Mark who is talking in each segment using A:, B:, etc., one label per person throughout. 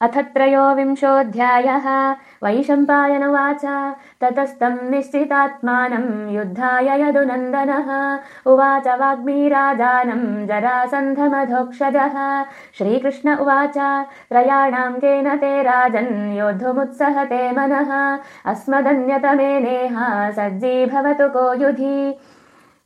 A: अथ त्रयोविंशोऽध्यायः। वैशम्पायनुवाच ततस्तम् निश्चितात्मानम् युद्धाय यदुनन्दनः। उवाच वाग्मीराजानम् जरासन्धमधोक्षजः। श्रीकृष्ण उवाच। त्रयाणाम् केन ते राजन् योद्धुमुत्सहते मनः। अस्मदन्यतमेनेहा सज्जी भवतु को युधि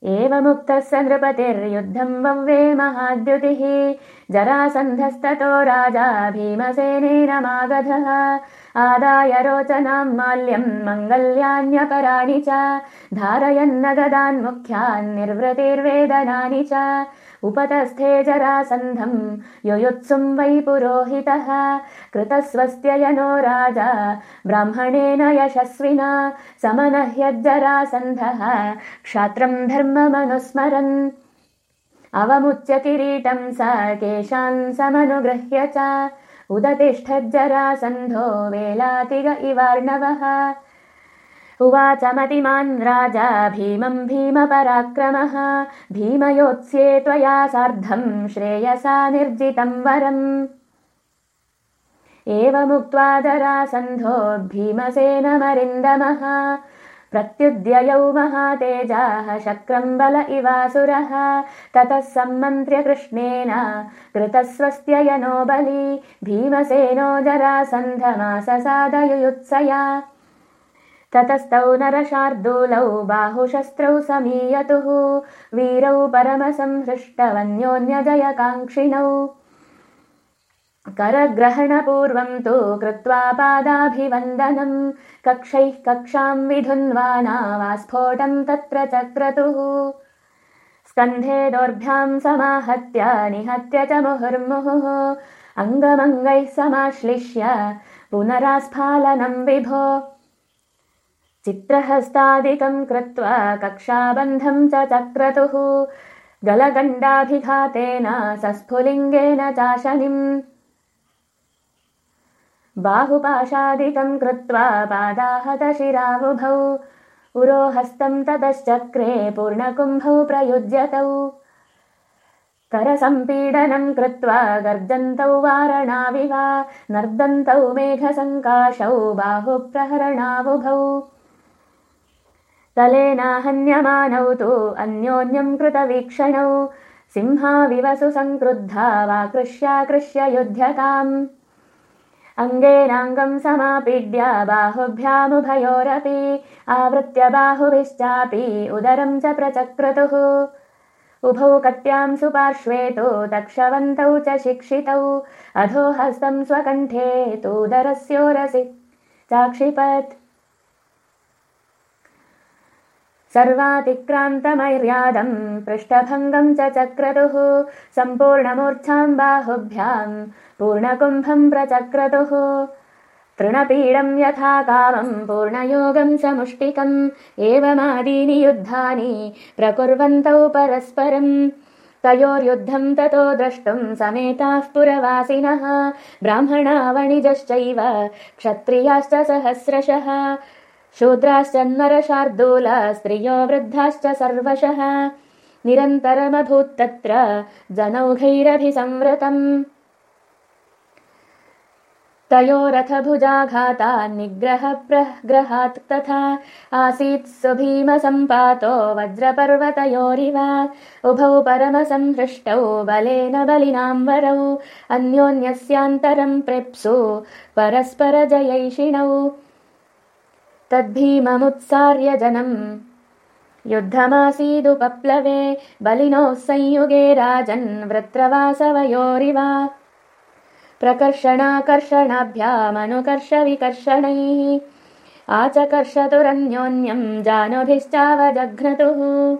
A: एवमुक्तः स नृपतिर्युद्धम् वव्रे महाद्युतिः। जरासन्धस्ततो राजा भीमसेनेनमागधः। आदाय रोचनाम् माल्यम् मङ्गल्यान्यपराणि च। धारयन्नगदान्मुख्यान् निर्वृतिर्वेदनानि च उपतस्थे जरासन्धम् युयुत्सुम् वै पुरोहितः। कृतस्वस्त्ययनो राजा। ब्राह्मणेन यशस्विना। समनह्यज्जरासन्धः। क्षात्रम् धर्ममनुस्मरन्। अवमुच्य किरीटम् स। केशान् समनुगृह्य च। उदतिष्ठज्जरासन्धो। वेलातिग इवार्णवः उवाच मतिमान् राजा भीमम् भीमपराक्रमः। भीमयोत्स्ये त्वया सार्धम् श्रेयसा निर्जितम् वरम्। एवमुक्त्वा जरासन्धो भीमसेनमरिन्दमः। प्रत्युद्ययौ महातेजाः शक्रम् बल इवासुरः। ततः सम्मन्त्र्य कृष्णेन कृतस्वस्त्ययनो बली भीमसेनो जरासन्धमाससादयुयुत्सया ततस्तौ नरशार्दूलौ बाहुशस्त्रौ समीयतुः वीरौ परमसंहृष्टवन्योन्यजयकाङ्क्षिणौ। करग्रहणपूर्वम् तु कृत्वा पादाभिवन्दनम् कक्षैः कक्षाम् विधुन्वाना वा स्फोटम् तत्र चक्रतुः। स्कन्धे दोर्भ्याम् समाहत्य निहत्य च मुहुर्मुहुः अङ्गमङ्गैः समाश्लिष्य पुनरास्फालनम् विभो चित्रहस्तादिकम् कृत्वा कक्षाबन्धम् च चक्रतुः गलगण्डाभिघातेन सस्फुलिङ्गेन चाशनिम्। बाहुपाशादिकम् कृत्वा पादाहतशिरावुभौ उरोहस्तम् ततश्चक्रे पूर्णकुम्भौ प्रयुज्यतौ। करसम्पीडनम् कृत्वा गर्जन्तौ वारणाविव नर्दन्तौ मेघसङ्काशौ बाहुप्रहरणावुभौ तलेनाहन्यमानौ तु अन्योन्यम् कृतवीक्षणौ। सिंहाविवसु सङ्क्रुद्धा वा कृष्याकृष्य युध्यताम्। अङ्गेनाङ्गम् समापीड्य बाहुभ्यामुभयोरपि आवृत्य बाहुभिश्चापि उदरम् च प्रचक्रतुः। उभौ कट्याम् सुपार्श्वे तु तक्षवन्तौ च शिक्षितौ अधो हस्तम् स्वकण्ठे तूदरस्योरसि चाक्षिपत् सर्वातिक्रान्तमर्यादम् पृष्ठभङ्गम् च चक्रतुः सम्पूर्णमूर्च्छाम् बाहुभ्याम् पूर्णकुम्भम् प्रचक्रतुः तृणपीडम् यथा कामम् पूर्णयोगम् समुष्टिकम् एवमादीनि युद्धानि प्रकुर्वन्तौ परस्परम् तयोर्युद्धम् ततो द्रष्टुम् समेताः पुरवासिनः ब्राह्मणा वणिजश्चैव क्षत्रियाश्च सहस्रशः शूद्राश्च नरशार्दूल स्त्रियो वृद्धाश्च सर्वशः। निरन्तरमभूत्तत्र जनौघैरभिसंवृतम्। तयोरथभुजाघाता निग्रहप्रग्रहात् तथा आसीत् सुभीमसम्पातो वज्रपर्वतयोरिव। उभौ परमसंहृष्टौ बलेन बलिनाम् वरौ अन्योन्यस्यान्तरम् प्रेप्सु परस्परजयैषिणौ तद्भीममुत्सार्य जनम्। युद्धमासीदुपप्लवे बलिनोः संयुगे राजन् वृत्रवासवयोरिव। प्रकर्षणाकर्षणाभ्यामनुकर्षविकर्षणैः आचकर्षतुरन्योन्यम् जानुभिश्चावजघ्नतुः